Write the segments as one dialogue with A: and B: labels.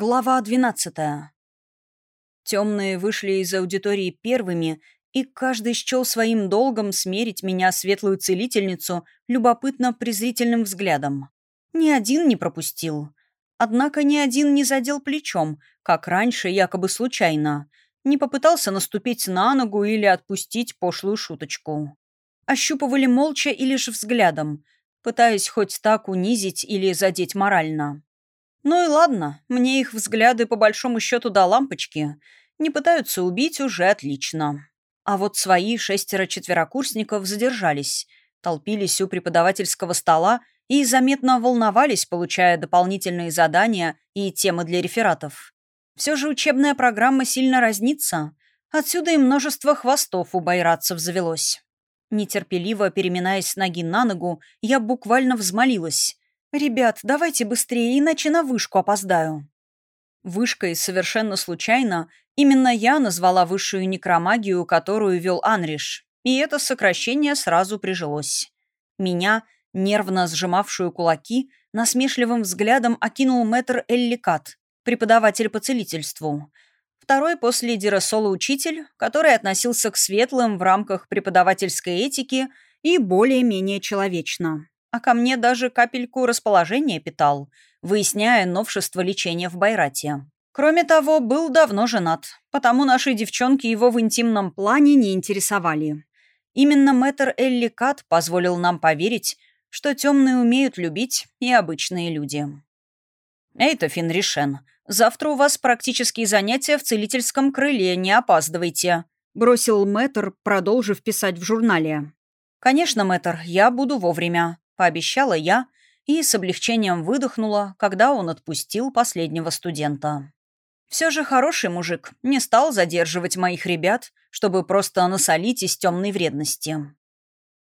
A: Глава 12. Темные вышли из аудитории первыми, и каждый счел своим долгом смерить меня, светлую целительницу, любопытно-презрительным взглядом. Ни один не пропустил. Однако ни один не задел плечом, как раньше, якобы случайно. Не попытался наступить на ногу или отпустить пошлую шуточку. Ощупывали молча и лишь взглядом, пытаясь хоть так унизить или задеть морально. Ну и ладно, мне их взгляды по большому счету до лампочки. Не пытаются убить уже отлично. А вот свои шестеро четверокурсников задержались, толпились у преподавательского стола и заметно волновались, получая дополнительные задания и темы для рефератов. Все же учебная программа сильно разнится. Отсюда и множество хвостов у байрадцев завелось. Нетерпеливо переминаясь с ноги на ногу, я буквально взмолилась. «Ребят, давайте быстрее, иначе на вышку опоздаю». Вышкой совершенно случайно именно я назвала высшую некромагию, которую вел Анриш, и это сокращение сразу прижилось. Меня, нервно сжимавшую кулаки, насмешливым взглядом окинул мэтр Элликат, преподаватель по целительству. Второй после Дирасола учитель, который относился к светлым в рамках преподавательской этики и более-менее человечно а ко мне даже капельку расположения питал, выясняя новшество лечения в Байрате. Кроме того, был давно женат, потому наши девчонки его в интимном плане не интересовали. Именно мэтр Элли Кат позволил нам поверить, что темные умеют любить и обычные люди. «Эй-то, Финришен, завтра у вас практические занятия в целительском крыле, не опаздывайте», бросил мэтр, продолжив писать в журнале. «Конечно, мэтр, я буду вовремя», пообещала я и с облегчением выдохнула, когда он отпустил последнего студента. Все же хороший мужик, не стал задерживать моих ребят, чтобы просто насолить из темной вредности.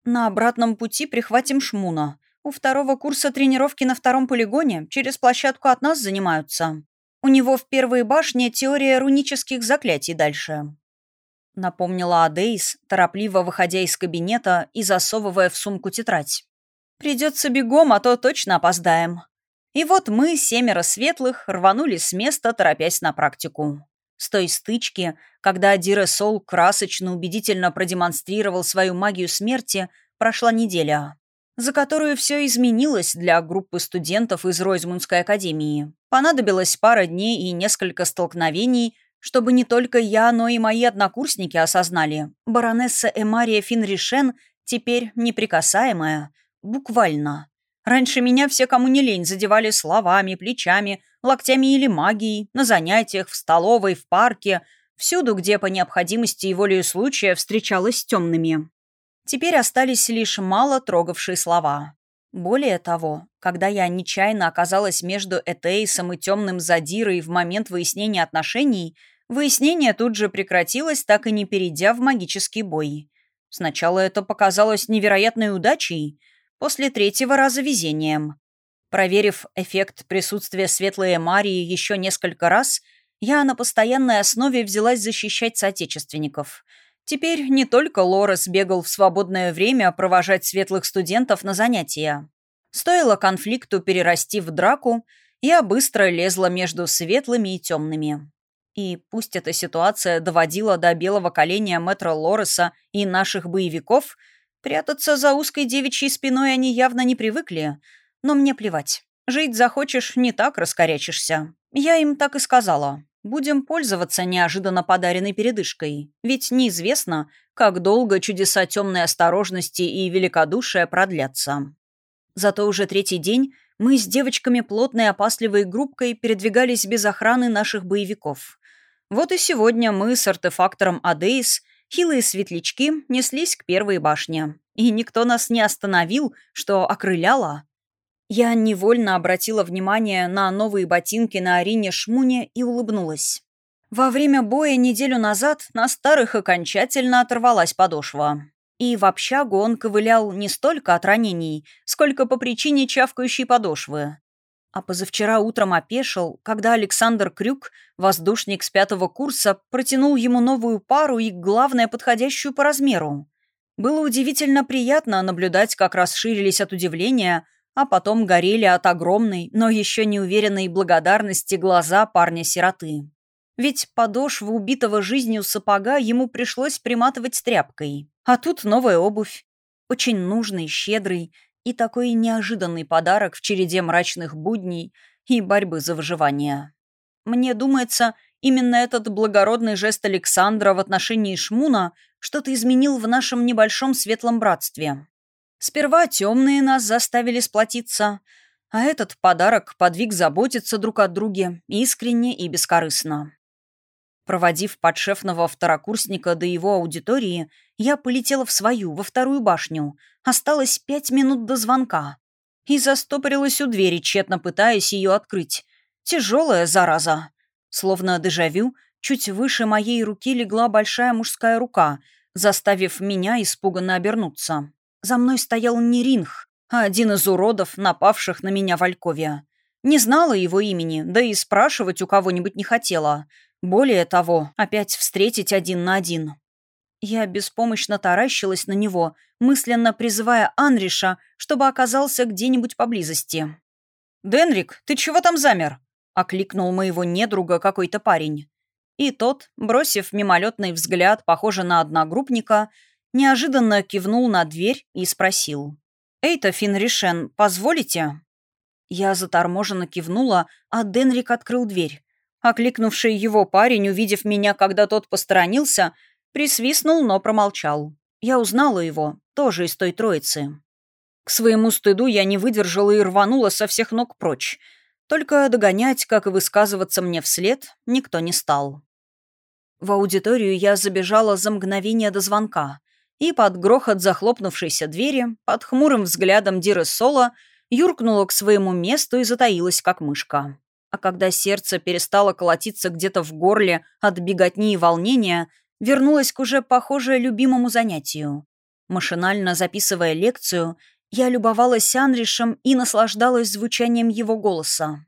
A: На обратном пути прихватим Шмуна. У второго курса тренировки на втором полигоне через площадку от нас занимаются. У него в первой башне теория рунических заклятий дальше. Напомнила Адейс, торопливо выходя из кабинета и засовывая в сумку тетрадь. Придется бегом, а то точно опоздаем. И вот мы, семеро светлых, рванули с места, торопясь на практику. С той стычки, когда Диресол красочно убедительно продемонстрировал свою магию смерти, прошла неделя, за которую все изменилось для группы студентов из Ройзмунской академии. Понадобилось пара дней и несколько столкновений, чтобы не только я, но и мои однокурсники осознали. Баронесса Эмария Финришен теперь неприкасаемая — Буквально. Раньше меня все, кому не лень, задевали словами, плечами, локтями или магией, на занятиях, в столовой, в парке, всюду, где по необходимости и волею случая встречалась с темными. Теперь остались лишь мало трогавшие слова. Более того, когда я нечаянно оказалась между Этейсом и темным задирой в момент выяснения отношений, выяснение тут же прекратилось, так и не перейдя в магический бой. Сначала это показалось невероятной удачей — После третьего раза везением. Проверив эффект присутствия светлой Марии еще несколько раз, я на постоянной основе взялась защищать соотечественников. Теперь не только Лорес бегал в свободное время провожать светлых студентов на занятия. Стоило конфликту перерасти в драку, я быстро лезла между светлыми и темными. И пусть эта ситуация доводила до белого коленя мэтра Лореса и наших боевиков – Прятаться за узкой девичьей спиной они явно не привыкли, но мне плевать. Жить захочешь, не так раскорячишься. Я им так и сказала. Будем пользоваться неожиданно подаренной передышкой, ведь неизвестно, как долго чудеса темной осторожности и великодушия продлятся. Зато уже третий день мы с девочками плотной опасливой группкой передвигались без охраны наших боевиков. Вот и сегодня мы с артефактором Адейс – Хилые светлячки неслись к первой башне, и никто нас не остановил, что окрыляло. Я невольно обратила внимание на новые ботинки на Арине Шмуне и улыбнулась. Во время боя неделю назад на старых окончательно оторвалась подошва. И в общагу он ковылял не столько от ранений, сколько по причине чавкающей подошвы а позавчера утром опешил, когда Александр Крюк, воздушник с пятого курса, протянул ему новую пару и, главное, подходящую по размеру. Было удивительно приятно наблюдать, как расширились от удивления, а потом горели от огромной, но еще не уверенной благодарности глаза парня-сироты. Ведь подошву убитого жизнью сапога ему пришлось приматывать тряпкой. А тут новая обувь. Очень нужный, щедрый и такой неожиданный подарок в череде мрачных будней и борьбы за выживание. Мне думается, именно этот благородный жест Александра в отношении Шмуна что-то изменил в нашем небольшом светлом братстве. Сперва темные нас заставили сплотиться, а этот подарок подвиг заботиться друг о друге искренне и бескорыстно. Проводив подшефного второкурсника до его аудитории, я полетела в свою, во вторую башню. Осталось пять минут до звонка. И застопорилась у двери, тщетно пытаясь ее открыть. Тяжелая зараза. Словно дежавю, чуть выше моей руки легла большая мужская рука, заставив меня испуганно обернуться. За мной стоял не Ринг, а один из уродов, напавших на меня в Алькове. Не знала его имени, да и спрашивать у кого-нибудь не хотела — более того, опять встретить один на один. Я беспомощно таращилась на него, мысленно призывая Анриша, чтобы оказался где-нибудь поблизости. «Денрик, ты чего там замер?» — окликнул моего недруга какой-то парень. И тот, бросив мимолетный взгляд, похоже на одногруппника, неожиданно кивнул на дверь и спросил. «Эй-то, Финришен, позволите?» Я заторможенно кивнула, а Денрик открыл дверь. Окликнувший его парень, увидев меня, когда тот посторонился, присвистнул, но промолчал. Я узнала его, тоже из той троицы. К своему стыду я не выдержала и рванула со всех ног прочь. Только догонять, как и высказываться мне вслед, никто не стал. В аудиторию я забежала за мгновение до звонка, и под грохот захлопнувшейся двери, под хмурым взглядом Диры Соло, юркнула к своему месту и затаилась, как мышка. А когда сердце перестало колотиться где-то в горле от беготни и волнения, вернулась к уже похоже любимому занятию. Машинально записывая лекцию, я любовалась Анришем и наслаждалась звучанием его голоса.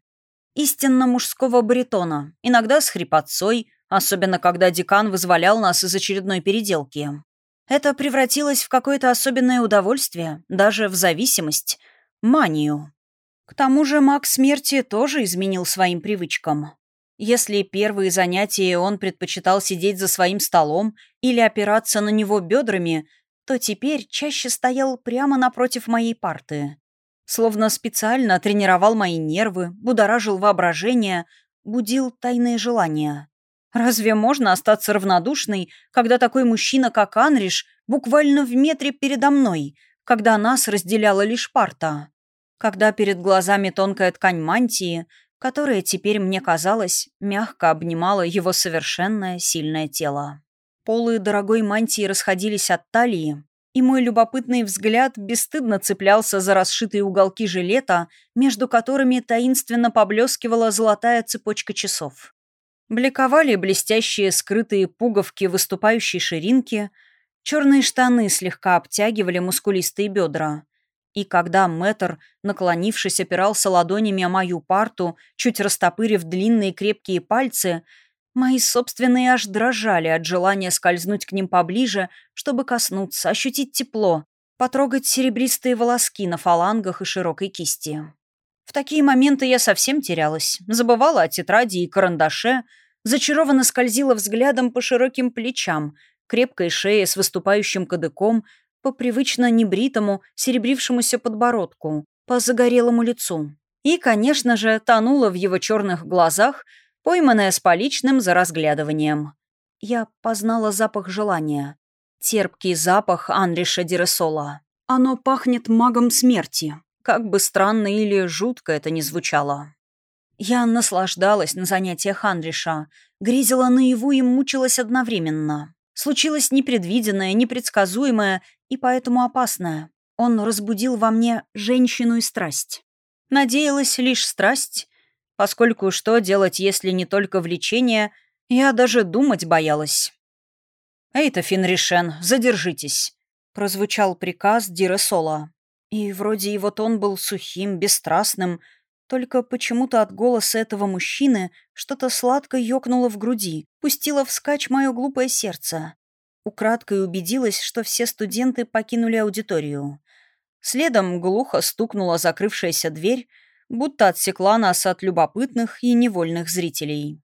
A: Истинно мужского баритона, иногда с хрипотцой, особенно когда декан вызволял нас из очередной переделки. Это превратилось в какое-то особенное удовольствие, даже в зависимость, манию. К тому же маг смерти тоже изменил своим привычкам. Если первые занятия он предпочитал сидеть за своим столом или опираться на него бедрами, то теперь чаще стоял прямо напротив моей парты. Словно специально тренировал мои нервы, будоражил воображение, будил тайные желания. Разве можно остаться равнодушной, когда такой мужчина, как Анриш, буквально в метре передо мной, когда нас разделяла лишь парта? когда перед глазами тонкая ткань мантии, которая теперь, мне казалось, мягко обнимала его совершенное сильное тело. Полы дорогой мантии расходились от талии, и мой любопытный взгляд бесстыдно цеплялся за расшитые уголки жилета, между которыми таинственно поблескивала золотая цепочка часов. Бликовали блестящие скрытые пуговки выступающей ширинки, черные штаны слегка обтягивали мускулистые бедра, и когда мэтр, наклонившись, опирался ладонями о мою парту, чуть растопырив длинные крепкие пальцы, мои собственные аж дрожали от желания скользнуть к ним поближе, чтобы коснуться, ощутить тепло, потрогать серебристые волоски на фалангах и широкой кисти. В такие моменты я совсем терялась, забывала о тетради и карандаше, зачарованно скользила взглядом по широким плечам, крепкой шее с выступающим кадыком, по привычно небритому, серебрившемуся подбородку, по загорелому лицу. И, конечно же, тонула в его черных глазах, пойманная с поличным за разглядыванием. Я познала запах желания. Терпкий запах Анриша Диресола. Оно пахнет магом смерти. Как бы странно или жутко это ни звучало. Я наслаждалась на занятиях Анриша, грезила наяву и мучилась одновременно. Случилось непредвиденное, непредсказуемое и поэтому опасное. Он разбудил во мне женщину и страсть. Надеялась лишь страсть, поскольку что делать, если не только влечение, я даже думать боялась. «Эй-то, Финришен, задержитесь», — прозвучал приказ Дира Сола. И вроде его тон был сухим, бесстрастным, только почему-то от голоса этого мужчины что-то сладко ёкнуло в груди, пустило вскачь мое глупое сердце. Украдкой убедилась, что все студенты покинули аудиторию. Следом глухо стукнула закрывшаяся дверь, будто отсекла нас от любопытных и невольных зрителей.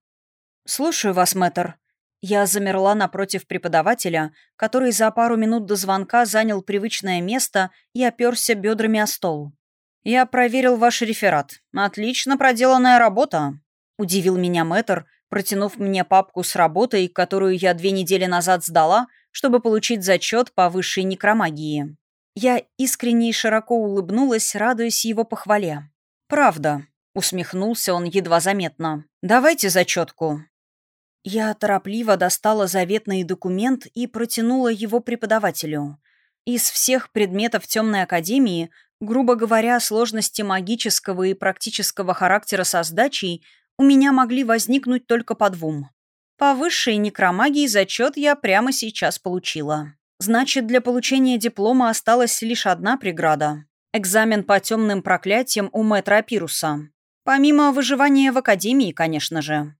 A: «Слушаю вас, мэтр». Я замерла напротив преподавателя, который за пару минут до звонка занял привычное место и оперся бедрами о стол. «Я проверил ваш реферат. Отлично проделанная работа», — удивил меня мэтр, протянув мне папку с работой, которую я две недели назад сдала, чтобы получить зачет по высшей некромагии. Я искренне и широко улыбнулась, радуясь его похвале. «Правда», — усмехнулся он едва заметно. «Давайте зачетку». Я торопливо достала заветный документ и протянула его преподавателю. Из всех предметов темной академии, грубо говоря, сложности магического и практического характера со сдачей у меня могли возникнуть только по двум. По высшей некромагии зачет я прямо сейчас получила. Значит, для получения диплома осталась лишь одна преграда. Экзамен по темным проклятиям у мэтра Апируса. Помимо выживания в академии, конечно же.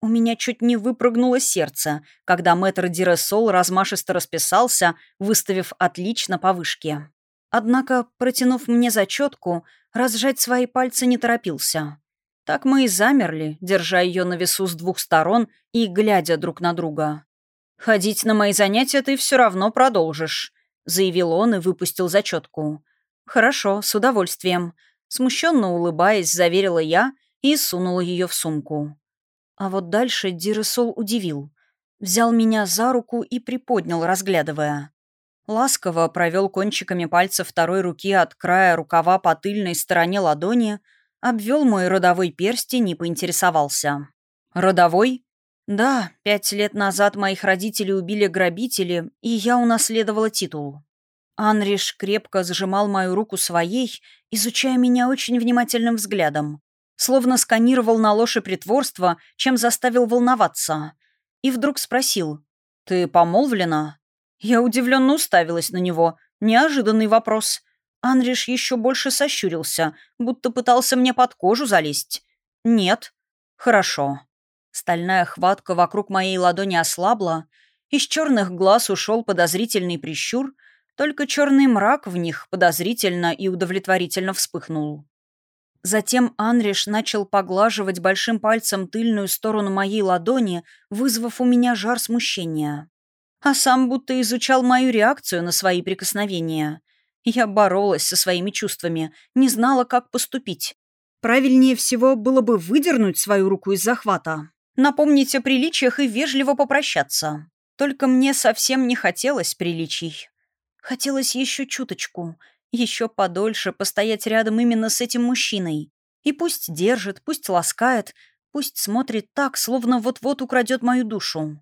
A: У меня чуть не выпрыгнуло сердце, когда мэтр Диресол размашисто расписался, выставив «отлично» по вышке. Однако, протянув мне зачетку, разжать свои пальцы не торопился. Так мы и замерли, держа ее на весу с двух сторон и глядя друг на друга. «Ходить на мои занятия ты все равно продолжишь», — заявил он и выпустил зачетку. «Хорошо, с удовольствием», — смущенно улыбаясь, заверила я и сунула ее в сумку. А вот дальше Диресол удивил. Взял меня за руку и приподнял, разглядывая. Ласково провел кончиками пальцев второй руки от края рукава по тыльной стороне ладони — Обвел мой родовой перстень и поинтересовался. «Родовой?» «Да, пять лет назад моих родителей убили грабители, и я унаследовала титул». Анриш крепко сжимал мою руку своей, изучая меня очень внимательным взглядом. Словно сканировал на ложь и притворство, чем заставил волноваться. И вдруг спросил. «Ты помолвлена?» Я удивленно уставилась на него. Неожиданный вопрос. Анриш еще больше сощурился, будто пытался мне под кожу залезть. «Нет». «Хорошо». Стальная хватка вокруг моей ладони ослабла, из черных глаз ушел подозрительный прищур, только черный мрак в них подозрительно и удовлетворительно вспыхнул. Затем Анриш начал поглаживать большим пальцем тыльную сторону моей ладони, вызвав у меня жар смущения. А сам будто изучал мою реакцию на свои прикосновения — я боролась со своими чувствами, не знала, как поступить. Правильнее всего было бы выдернуть свою руку из захвата, напомнить о приличиях и вежливо попрощаться. Только мне совсем не хотелось приличий. Хотелось еще чуточку, еще подольше постоять рядом именно с этим мужчиной. И пусть держит, пусть ласкает, пусть смотрит так, словно вот-вот украдет мою душу.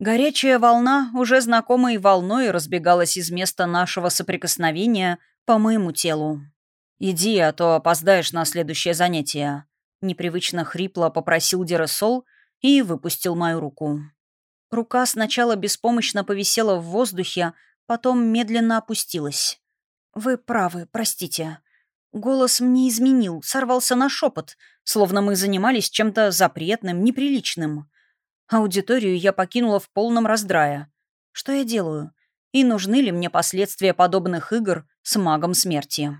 A: Горячая волна, уже знакомой волной, разбегалась из места нашего соприкосновения по моему телу. «Иди, а то опоздаешь на следующее занятие», — непривычно хрипло попросил Дересол и выпустил мою руку. Рука сначала беспомощно повисела в воздухе, потом медленно опустилась. «Вы правы, простите». Голос мне изменил, сорвался на шепот, словно мы занимались чем-то запретным, неприличным. Аудиторию я покинула в полном раздрае. Что я делаю? И нужны ли мне последствия подобных игр с магом смерти?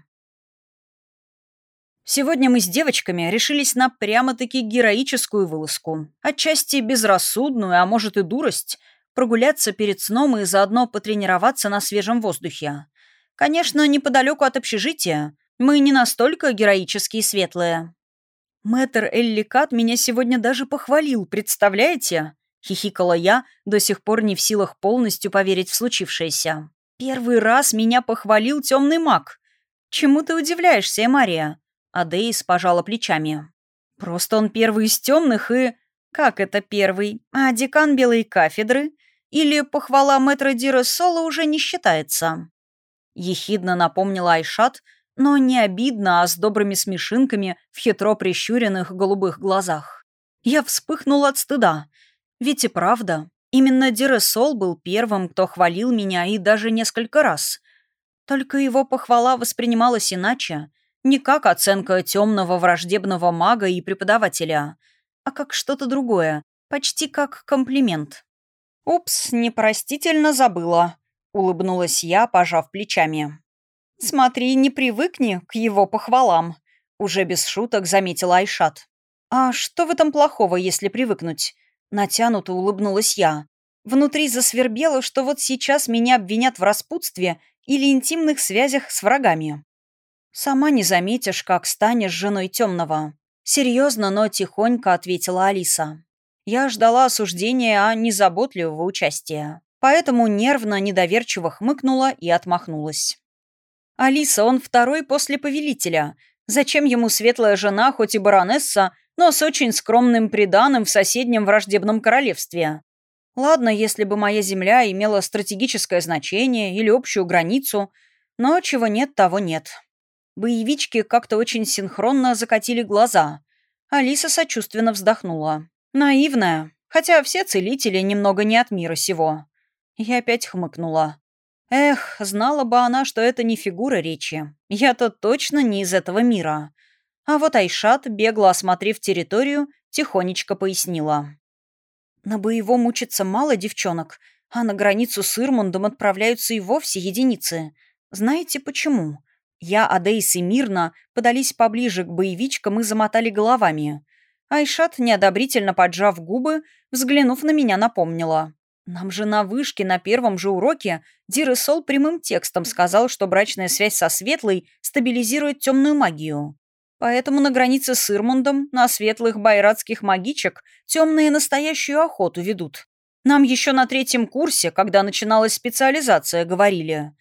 A: Сегодня мы с девочками решились на прямо-таки героическую вылазку. Отчасти безрассудную, а может и дурость. Прогуляться перед сном и заодно потренироваться на свежем воздухе. Конечно, неподалеку от общежития. Мы не настолько героические и светлые. Мэтр Элликат меня сегодня даже похвалил, представляете?» — хихикала я, до сих пор не в силах полностью поверить в случившееся. «Первый раз меня похвалил темный маг. Чему ты удивляешься, Эмария?» Адеис пожала плечами. «Просто он первый из темных и...» «Как это первый? А декан белой кафедры? Или похвала мэтра Дира Соло уже не считается?» Ехидно напомнила Айшат — но не обидно, а с добрыми смешинками в хитро прищуренных голубых глазах. Я вспыхнула от стыда. Ведь и правда, именно Диресол был первым, кто хвалил меня и даже несколько раз. Только его похвала воспринималась иначе, не как оценка темного враждебного мага и преподавателя, а как что-то другое, почти как комплимент. «Упс, непростительно забыла», — улыбнулась я, пожав плечами. «Смотри, не привыкни к его похвалам», — уже без шуток заметила Айшат. «А что в этом плохого, если привыкнуть?» Натянуто улыбнулась я. Внутри засвербело, что вот сейчас меня обвинят в распутстве или интимных связях с врагами. «Сама не заметишь, как станешь женой темного», — серьезно, но тихонько ответила Алиса. Я ждала осуждения, а не заботливого участия. Поэтому нервно, недоверчиво хмыкнула и отмахнулась. «Алиса, он второй после повелителя. Зачем ему светлая жена, хоть и баронесса, но с очень скромным приданым в соседнем враждебном королевстве? Ладно, если бы моя земля имела стратегическое значение или общую границу, но чего нет, того нет». Боевички как-то очень синхронно закатили глаза. Алиса сочувственно вздохнула. Наивная, хотя все целители немного не от мира сего. Я опять хмыкнула. Эх, знала бы она, что это не фигура речи. Я-то точно не из этого мира. А вот Айшат, бегло осмотрев территорию, тихонечко пояснила. На боевом учится мало девчонок, а на границу с Ирмундом отправляются и вовсе единицы. Знаете почему? Я, Адейс и Мирна подались поближе к боевичкам и замотали головами. Айшат, неодобрительно поджав губы, взглянув на меня, напомнила. «Нам же на вышке на первом же уроке Диресол прямым текстом сказал, что брачная связь со Светлой стабилизирует темную магию. Поэтому на границе с Ирмундом на светлых байратских магичек темные настоящую охоту ведут. Нам еще на третьем курсе, когда начиналась специализация, говорили.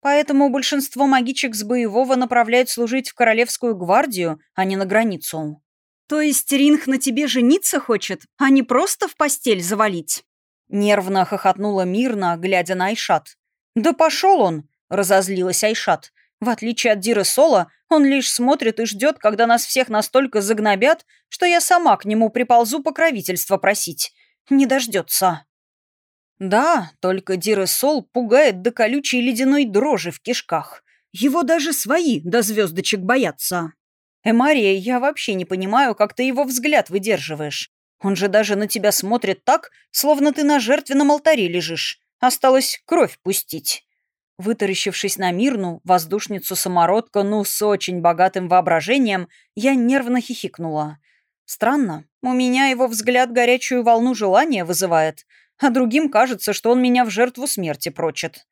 A: Поэтому большинство магичек с боевого направляют служить в Королевскую гвардию, а не на границу. «То есть Ринг на тебе жениться хочет, а не просто в постель завалить?» Нервно хохотнула мирно, глядя на Айшат. «Да пошел он!» — разозлилась Айшат. «В отличие от Диры Соло, он лишь смотрит и ждет, когда нас всех настолько загнобят, что я сама к нему приползу покровительства просить. Не дождется». Да, только Диры Сол пугает до колючей ледяной дрожи в кишках. Его даже свои до звездочек боятся. «Эмария, я вообще не понимаю, как ты его взгляд выдерживаешь. Он же даже на тебя смотрит так, словно ты на жертвенном алтаре лежишь. Осталось кровь пустить». Вытаращившись на мирну, воздушницу-самородка, ну, с очень богатым воображением, я нервно хихикнула. Странно, у меня его взгляд горячую волну желания вызывает, а другим кажется, что он меня в жертву смерти прочит.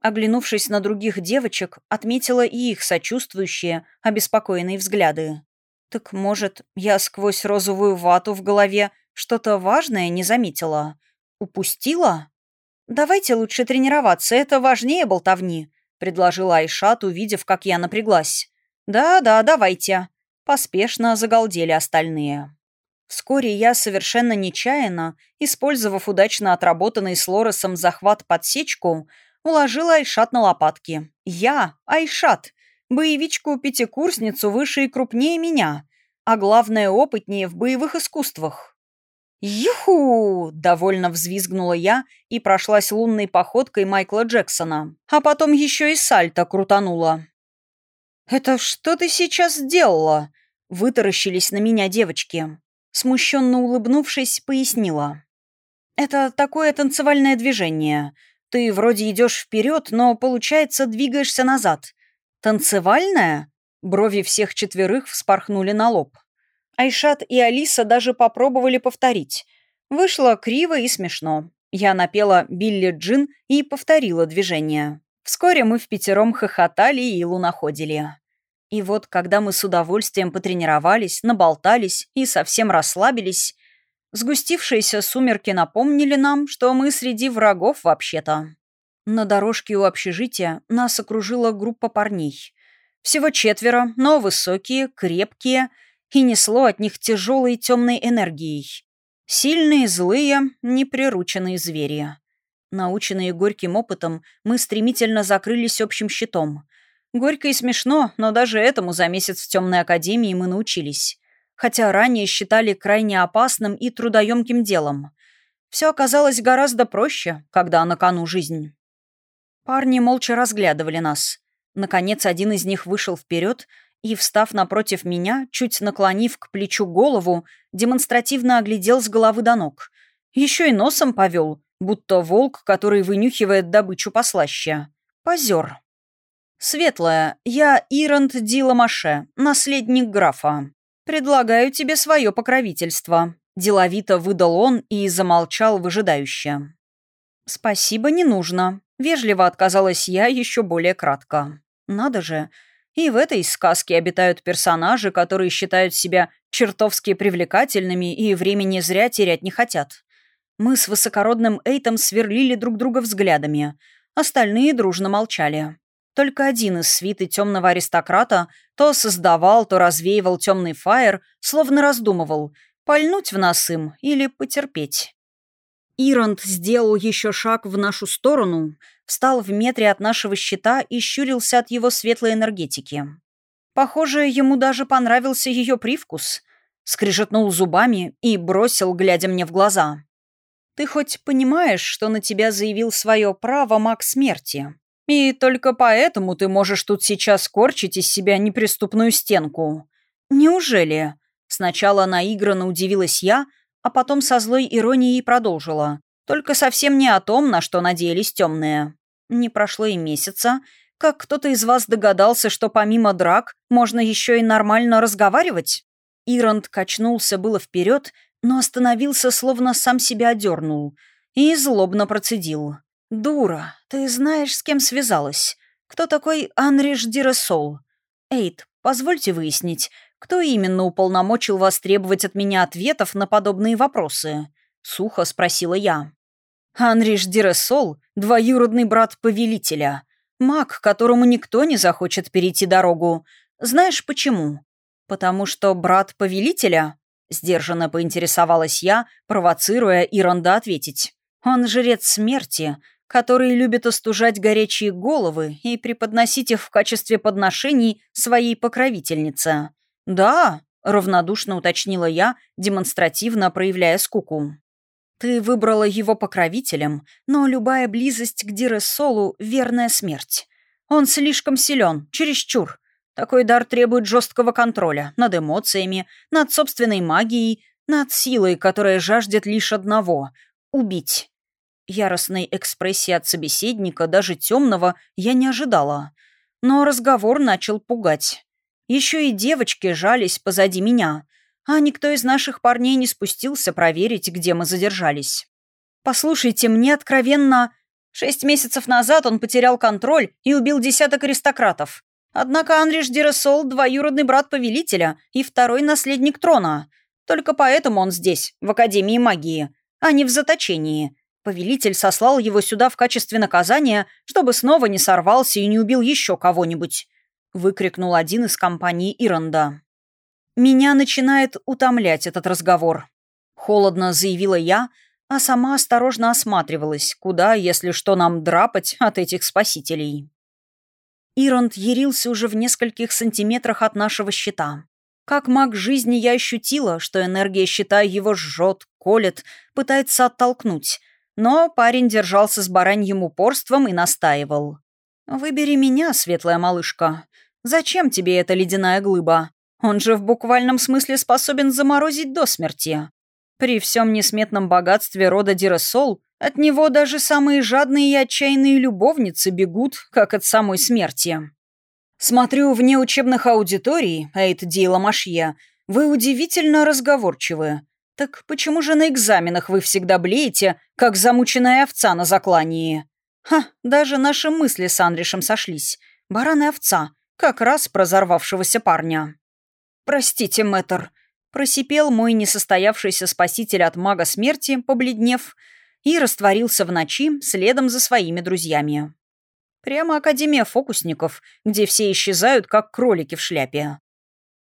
A: Оглянувшись на других девочек, отметила и их сочувствующие, обеспокоенные взгляды. Так, может, я сквозь розовую вату в голове что-то важное не заметила? Упустила? «Давайте лучше тренироваться, это важнее болтовни», — предложила Айшат, увидев, как я напряглась. «Да-да, давайте». Поспешно загалдели остальные. Вскоре я совершенно нечаянно, использовав удачно отработанный с Лоресом захват-подсечку, Уложила Айшат на лопатки. Я, Айшат, боевичку-пятикурсницу выше и крупнее меня, а главное, опытнее в боевых искусствах. «Юху!» – довольно взвизгнула я и прошлась лунной походкой Майкла Джексона. А потом еще и сальто крутанула. «Это что ты сейчас сделала?» – вытаращились на меня девочки. Смущенно улыбнувшись, пояснила. «Это такое танцевальное движение. Ты вроде идешь вперед, но, получается, двигаешься назад. Танцевальная? Брови всех четверых вспорхнули на лоб. Айшат и Алиса даже попробовали повторить. Вышло криво и смешно. Я напела «Билли Джин» и повторила движение. Вскоре мы в пятером хохотали и луноходили. И вот, когда мы с удовольствием потренировались, наболтались и совсем расслабились, Сгустившиеся сумерки напомнили нам, что мы среди врагов вообще-то. На дорожке у общежития нас окружила группа парней. Всего четверо, но высокие, крепкие, и несло от них тяжелой темной энергией. Сильные, злые, неприрученные звери. Наученные горьким опытом, мы стремительно закрылись общим щитом. Горько и смешно, но даже этому за месяц в темной академии мы научились хотя ранее считали крайне опасным и трудоемким делом. Все оказалось гораздо проще, когда на кону жизнь. Парни молча разглядывали нас. Наконец, один из них вышел вперед и, встав напротив меня, чуть наклонив к плечу голову, демонстративно оглядел с головы до ног. Еще и носом повел, будто волк, который вынюхивает добычу послаще. Позер. «Светлая, я Ирант Диламаше, наследник графа. Предлагаю тебе свое покровительство», — деловито выдал он и замолчал выжидающе. «Спасибо, не нужно», — вежливо отказалась я еще более кратко. «Надо же, и в этой сказке обитают персонажи, которые считают себя чертовски привлекательными и времени зря терять не хотят. Мы с высокородным Эйтом сверлили друг друга взглядами, остальные дружно молчали. Только один из свиты темного аристократа то создавал, то развеивал темный фаер, словно раздумывал, пальнуть в нас им или потерпеть. Иронд сделал еще шаг в нашу сторону, встал в метре от нашего щита и щурился от его светлой энергетики. Похоже, ему даже понравился ее привкус. Скрижетнул зубами и бросил, глядя мне в глаза. «Ты хоть понимаешь, что на тебя заявил свое право маг смерти? И только поэтому ты можешь тут сейчас корчить из себя неприступную стенку? Неужели?» Сначала наигранно удивилась я, а потом со злой иронией продолжила. Только совсем не о том, на что надеялись темные. Не прошло и месяца, как кто-то из вас догадался, что помимо драк можно еще и нормально разговаривать? Иранд качнулся было вперед, но остановился, словно сам себя одернул, и злобно процедил. «Дура, ты знаешь, с кем связалась? Кто такой Анриш Диресол? Эйд, позвольте выяснить, кто именно уполномочил вас требовать от меня ответов на подобные вопросы?» — сухо спросила я. «Анриш Диресол — двоюродный брат повелителя. Маг, которому никто не захочет перейти дорогу. Знаешь почему? Потому что брат повелителя?» — сдержанно поинтересовалась я, провоцируя Иронда ответить. «Он жрец смерти, который любит остужать горячие головы и преподносить их в качестве подношений своей покровительнице. «Да», — равнодушно уточнила я, демонстративно проявляя скуку. «Ты выбрала его покровителем, но любая близость к Диресолу — верная смерть. Он слишком силен, чересчур. Такой дар требует жесткого контроля над эмоциями, над собственной магией, над силой, которая жаждет лишь одного — убить». Яростной экспрессии от собеседника, даже темного, я не ожидала. Но разговор начал пугать. Еще и девочки жались позади меня, а никто из наших парней не спустился проверить, где мы задержались. Послушайте, мне откровенно... Шесть месяцев назад он потерял контроль и убил десяток аристократов. Однако Анриш Диресол — двоюродный брат повелителя и второй наследник трона. Только поэтому он здесь, в Академии магии, а не в заточении. Повелитель сослал его сюда в качестве наказания, чтобы снова не сорвался и не убил еще кого-нибудь выкрикнул один из компаний Иронда. «Меня начинает утомлять этот разговор», — холодно заявила я, а сама осторожно осматривалась, куда, если что, нам драпать от этих спасителей. Иронд ярился уже в нескольких сантиметрах от нашего щита. Как маг жизни я ощутила, что энергия щита его жжет, колет, пытается оттолкнуть, но парень держался с бараньим упорством и настаивал. «Выбери меня, светлая малышка. Зачем тебе эта ледяная глыба? Он же в буквальном смысле способен заморозить до смерти. При всем несметном богатстве рода Диресол от него даже самые жадные и отчаянные любовницы бегут, как от самой смерти. Смотрю, вне учебных аудиторий, Эйт Ди Ламашье, вы удивительно разговорчивы. Так почему же на экзаменах вы всегда блеете, как замученная овца на заклании? Ха, даже наши мысли с Андришем сошлись. Баран и овца — как раз про взорвавшегося парня. «Простите, мэтр», — просипел мой несостоявшийся спаситель от мага смерти, побледнев, и растворился в ночи следом за своими друзьями. Прямо Академия фокусников, где все исчезают, как кролики в шляпе.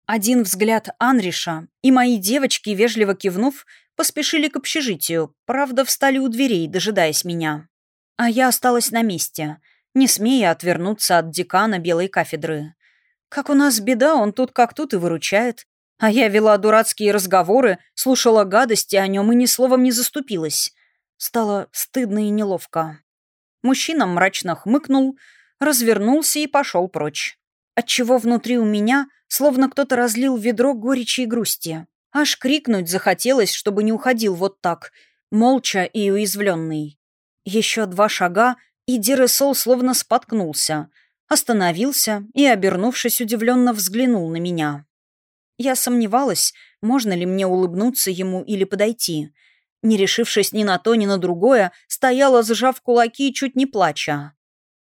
A: Один взгляд Анриша, и мои девочки, вежливо кивнув, поспешили к общежитию, правда, встали у дверей, дожидаясь меня. А я осталась на месте — не смея отвернуться от декана белой кафедры. Как у нас беда, он тут как тут и выручает. А я вела дурацкие разговоры, слушала гадости о нем и ни словом не заступилась. Стало стыдно и неловко. Мужчина мрачно хмыкнул, развернулся и пошел прочь. Отчего внутри у меня словно кто-то разлил ведро горечи и грусти. Аж крикнуть захотелось, чтобы не уходил вот так, молча и уязвленный. Еще два шага, и Диресол словно споткнулся, Остановился и, обернувшись, удивленно взглянул на меня. Я сомневалась, можно ли мне улыбнуться ему или подойти. Не решившись ни на то, ни на другое, стояла, сжав кулаки чуть не плача.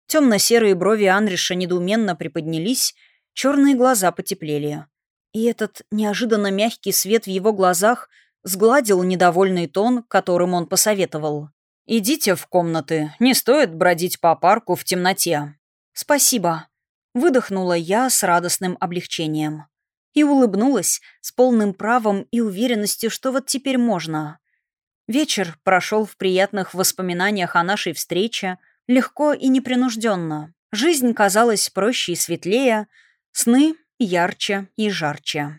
A: Темно-серые брови Анриша недоуменно приподнялись, черные глаза потеплели. И этот неожиданно мягкий свет в его глазах сгладил недовольный тон, которым он посоветовал. «Идите в комнаты, не стоит бродить по парку в темноте». «Спасибо», — выдохнула я с радостным облегчением. И улыбнулась с полным правом и уверенностью, что вот теперь можно. Вечер прошел в приятных воспоминаниях о нашей встрече, легко и непринужденно. Жизнь казалась проще и светлее, сны ярче и жарче.